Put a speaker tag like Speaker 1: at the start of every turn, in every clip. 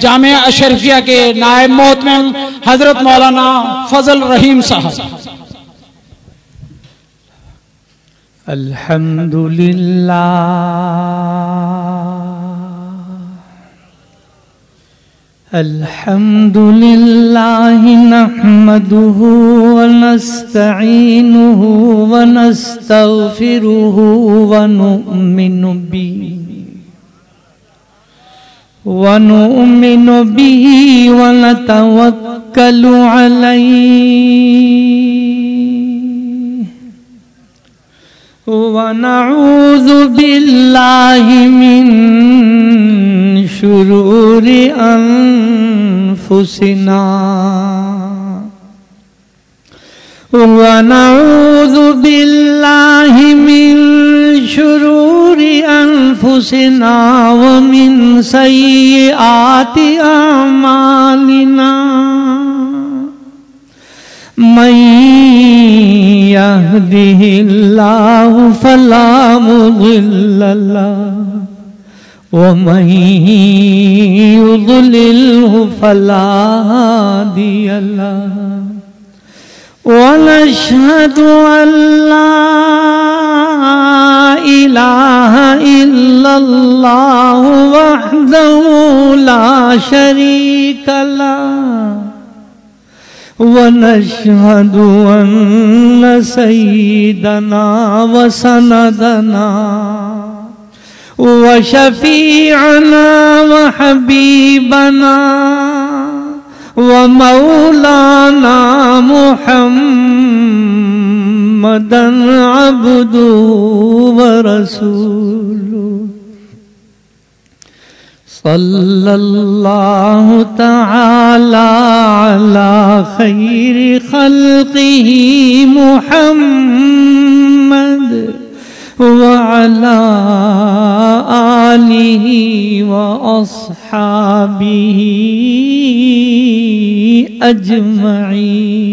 Speaker 1: جامعہ اشرفیہ کے نائب محتمل حضرت مولانا فضل رحیم صاحب۔
Speaker 2: الحمد للہ الحمد لله نحمده ونستعينه ونستغفره ونؤمن به ونؤمن به ونتوكل عليه. ونعوذ بالله من شرور أنفسنا. ونعوذ بالله من شرور أنفسنا ومن سيئات أعمالنا من يهده الله فلا مضل له ومن يضلله فلا هادي له. ونشهد أن لا إله إلا الله وحده لا شريك له. ونشهد أن سيدنا وسندنا وشفيعنا وحبيبنا ومولانا محمدا ورسوله صلى الله تعالى على خير خلقه محمد وعلى آله وأصحابه أجمعين.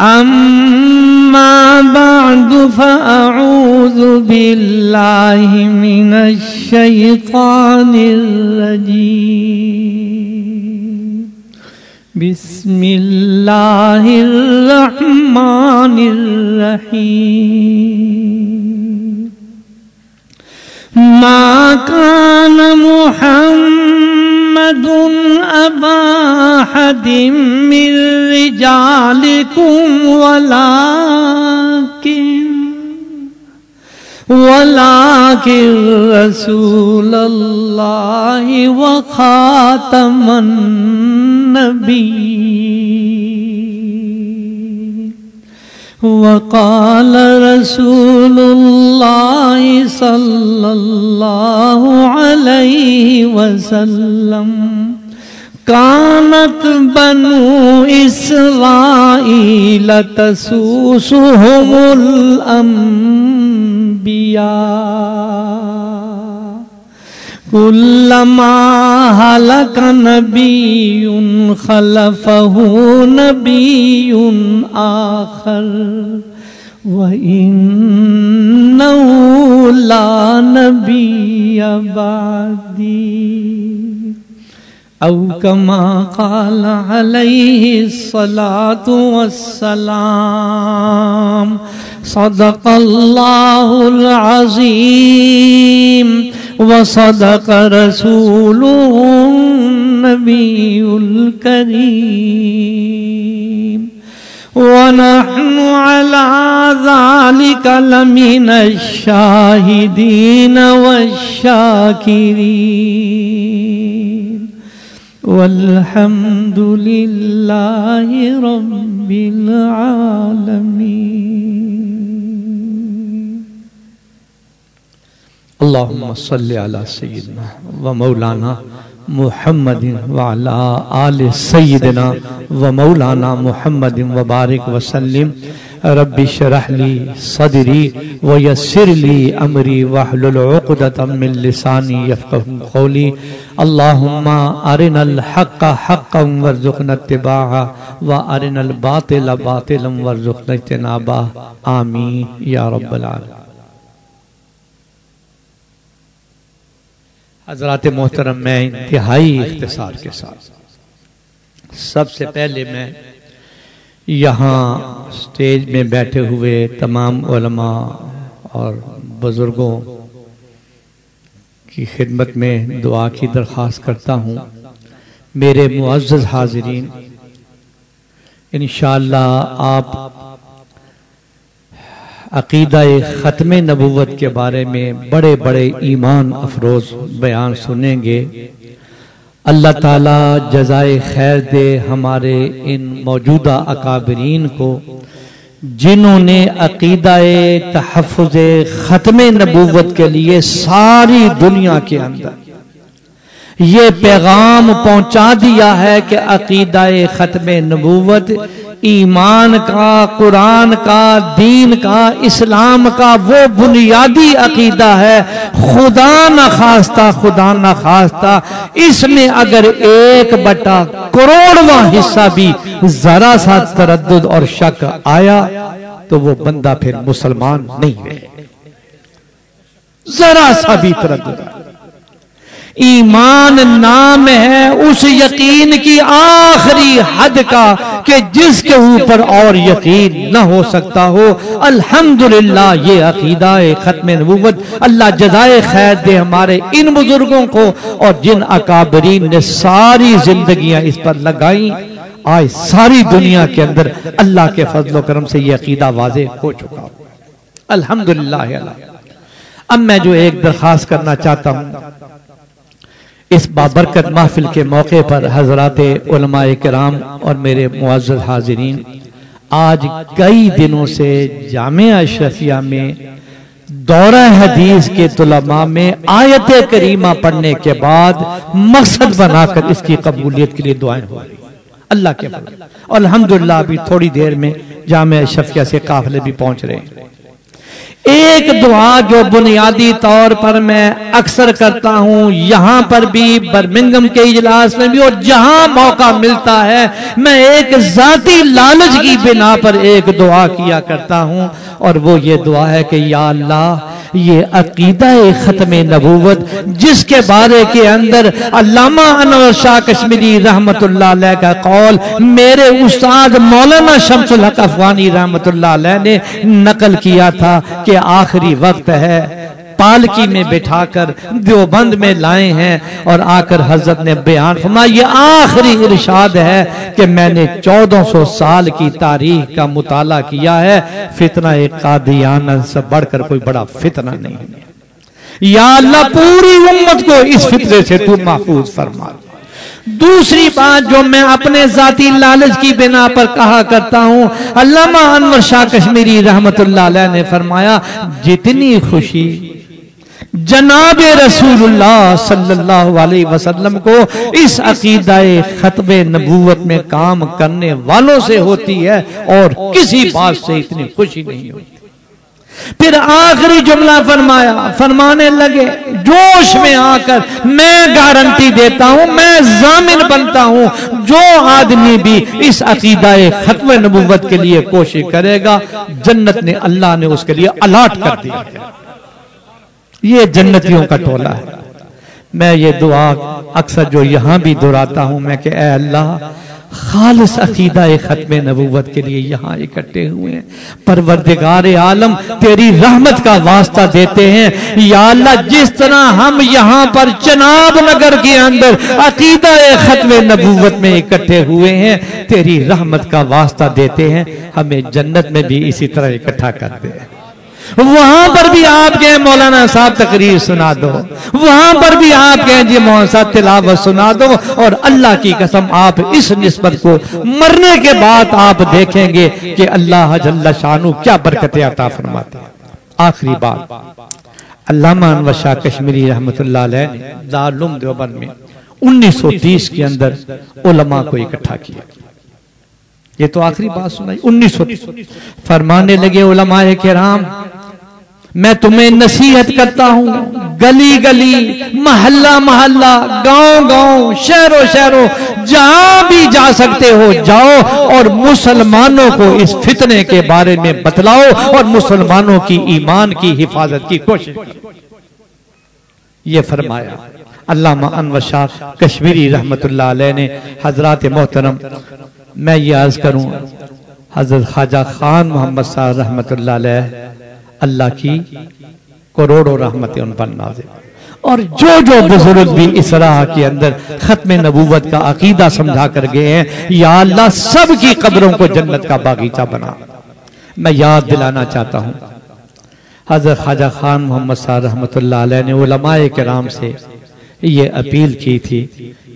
Speaker 2: أما بعد فأعوذ بالله من الشيطان الرجيم. بسم الله الرحمن الرحيم. ما كان محمد أبا أحد من رجالكم ولكن ولكن رسول الله وخاتم النبي. وقال رسول الله صلى الله عليه علیہ وسلم كانت بنو إسرائيل تسوسهم الأنبياء كلما هلك نبي خلفه نبي آخر وإنه لا نبي بعدي أو كما قال عليه الصلاة والسلام، صدق الله العظيم وصدق رسوله النبي الكريم ونحن على ذلك لمن الشاهدين والشاكرين. والحمد لله رب العالمين.
Speaker 3: اللهم صل على سيدنا ومولانا محمد وعلى آل سيدنا ومولانا محمد وبارك وسلم. رب شرح لي صدري ويسر لي أمري واحلل عقدة من لساني يفقه قولي. اللهم أرنا الحق حقا وارزقنا اتباعه وأرنا الباطل باطلا وارزقنا اجتنابه. آمين يا رب العالمين.
Speaker 2: حضرات محترم، میں انتہائی اختصار کے ساتھ۔ سب سے پہلے میں یہاں سٹیج میں بیٹھے ہوئے تمام علماء اور بزرگوں کی خدمت میں دعا کی درخواست کرتا ہوں۔ میرے معزز حاضرین، انشاءاللہ آپ عقیدہ ختم نبوت کے بارے میں بڑے بڑے ایمان افروز بیان سنیں گے۔ اللہ تعالی جزائے خیر دے ہمارے ان موجودہ اکابرین کو، جنہوں نے عقیدہ تحفظ ختم نبوت کے لیے ساری دنیا کے اندر یہ پیغام پہنچا دیا ہے کہ عقیدہ ختم نبوت ایمان کا، قرآن کا، دین کا، اسلام کا وہ بنیادی عقیدہ ہے۔ خدا نہ خواستہ، خدا نہ خواستہ۔ اس میں اگر ایک بٹا کروڑواں حصہ بھی ذرا سا تردد اور شک آیا، تو وہ بندہ پھر مسلمان نہیں رہے۔ ذرا سا بھی تردد۔ آیا ایمان نام ہے اس یقین کی آخری حد کا کہ جس کے اوپر اور یقین نہ ہو سکتا ہو۔ الحمدللہ، یہ عقیدہ ختم نبوت۔ اللہ جزائے خیر دے ہمارے ان بزرگوں کو اور جن اکابرین نے ساری زندگیاں اس پر لگائیں آئے ساری دنیا کے اندر اللہ کے فضل و کرم سے یہ عقیدہ واضح ہو چکا۔ الحمدللہ اب میں جو ایک درخواست کرنا چاہتا ہوں اس بابرکت محفل کے موقع پر حضرات علماء کرام اور میرے معزز حاضرین، آج کئی دنوں سے جامعہ اشرفیہ میں دورہ حدیث کے طلباء میں آیت کریمہ پڑھنے کے بعد مقصد بنا کر اس کی قبولیت کے لیے دعائیں ہو رہی اللہ کے فضل۔ الحمدللہ ابھی تھوڑی دیر میں جامعہ اشرفیہ سے قافلے بھی پہنچ رہے ہیں۔ ایک دعا جو بنیادی طور پر میں اکثر کرتا ہوں یہاں پر بھی برمنگم کے اجلاس میں بھی اور جہاں موقع ملتا ہے میں ایک ذاتی لالچ کی بنا پر ایک دعا کیا کرتا ہوں اور وہ یہ دعا ہے کہ یا اللہ یہ عقیدہ ختم نبوت جس کے بارے کے اندر علامہ انور شاہ کشمیری رحمت اللہ علیہ کا قول، میرے استاد مولانا شمس الحق افغانی رحمت اللہ علیہ نے نقل کیا تھا کہ آخری وقت ہے۔ پالکی میں بٹھا کر دیوبند میں لائے ہیں اور آ کر حضرت نے بیان فرمایا، یہ آخری ارشاد ہے کہ میں نے چودہ سو سال کی تاریخ کا مطالعہ کیا ہے۔ فتنہ قادیانہ سے بڑھ کر کوئی بڑا فتنہ نہیں یا اللہ، پوری امت کو اس فتنے سے تو محفوظ فرما۔ دوسری بات جو میں اپنے ذاتی لالچ کی بنا پر کہا کرتا ہوں، علامہ انور شاہ کشمیری رحمت اللہ علیہ نے فرمایا، جتنی خوشی جناب رسول اللہ صلی اللہ علیہ وسلم کو اس عقیدہ ختم نبوت میں کام کرنے والوں سے ہوتی ہے اور کسی بات سے اتنی خوشی نہیں ہوتی۔ پھر آخری جملہ فرمایا، فرمانے لگے، جوش میں آ کر میں گارنٹی دیتا ہوں، میں زامن بنتا ہوں، جو آدمی بھی اس عقیدہ ختم نبوت کے لیے کوشش کرے گا، جنت نے اللہ نے اس کے لیے الاٹ کر دیا۔ یہ جنتیوں کا ٹولہ ہے۔ میں یہ دعا اکثر جو یہاں بھی دہراتا ہوں میں کہ اے اللہ خالص عقیدہ ختم نبوت کے لیے یہاں اکٹھے ہوئے ہیں۔ پروردگار عالم تیری رحمت کا واسطہ دیتے ہیں۔ یا اللہ جس طرح ہم یہاں پر چناب نگر کے اندر عقیدہ ختم نبوت میں اکٹھے ہوئے ہیں تیری رحمت کا واسطہ دیتے ہیں۔ ہمیں جنت میں بھی اسی طرح اکٹھا کرتے ہیں۔ وہاں پر بھی آپ کے مولانا صاحب تقریر سنا دو۔ وہاں پر بھی آپ کے جی مولانا صاحب تلاوت سنا دو۔ اور اللہ کی قسم آپ اس نسبت کو مرنے کے بعد آپ دیکھیں گے کہ اللہ جل شانو کیا برکت عطا فرماتے ہیں۔ آخری بات۔ علامہ انور شاہ کشمیری رحمت اللہ علیہ دارالعلوم دیوبند میں انیس سو تیس کے اندر علماء کو اکٹھا کیا۔ یہ تو آخری بات سنائی۔ انیس سو فرمانے لگے علماء کرام میں تمہیں نصیحت کرتا ہوں۔ گلی گلی، محلہ محلہ، گاؤں گاؤں، شہروں شہروں، جہاں بھی جا سکتے ہو جاؤ اور مسلمانوں کو اس فتنے کے بارے میں بتلاؤ اور مسلمانوں کی ایمان کی حفاظت کی کوشش یہ فرمایا، علامہ انور شاہ کشمیری رحمت اللہ علیہ نے حضرات محترم، میں یہ عرض کروں، حضرت خواجہ خان محمد صاحب رحمت اللہ علیہ اللہ کی کروڑوں رحمتیں ان پر نازل۔ اور جو جو بزرگ بھی اس راہ کے اندر ختم نبوت کا عقیدہ سمجھا کر گئے ہیں یا اللہ سب کی قبروں کو جنت کا باغیچہ بنا۔ میں یاد دلانا چاہتا ہوں حضرت خواجہ خان محمد صاحب رحمت اللہ علیہ نے علماء کرام سے یہ اپیل کی تھی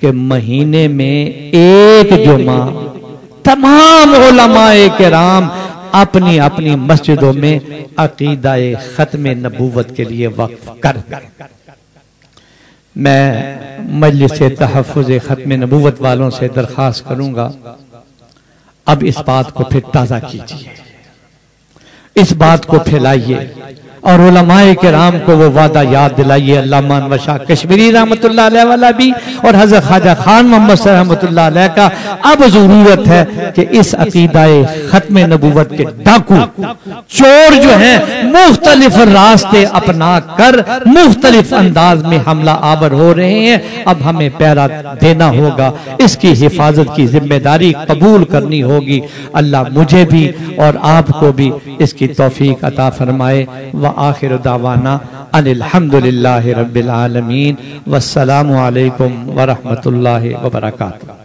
Speaker 2: کہ مہینے میں ایک جمعہ تمام علماء کرام اپنی اپنی مسجدوں میں عقیدہ ختم نبوت کے لیے وقف کر۔ میں مجلس تحفظ ختم نبوت والوں سے درخواست کروں گا۔ اب اس بات کو پھر تازہ کیجیے اس بات کو پھیلائیے۔ اور علماء کرام کو وہ وعدہ یاد دلائیے۔ علامہ انور شاہ کشمیری رحمت اللہ علیہ والا بھی اور حضرت خواجہ خان محمد صلی رحمت اللہ علیہ کا اب ضرورت ہے کہ اس عقیدہ ختم نبوت کے ڈاکو چور جو ہیں مختلف راستے اپنا کر مختلف انداز میں حملہ آور ہو رہے ہیں۔ اب ہمیں پیرا دینا ہوگا۔ اس کی حفاظت کی ذمہ داری قبول کرنی ہوگی۔ اللہ مجھے بھی اور آپ کو بھی اس کی توفیق عطا فرمائے۔ وآخر دعوانا ان الحمدللہ رب العالمین والسلام علیکم ورحمت اللہ وبرکاتہ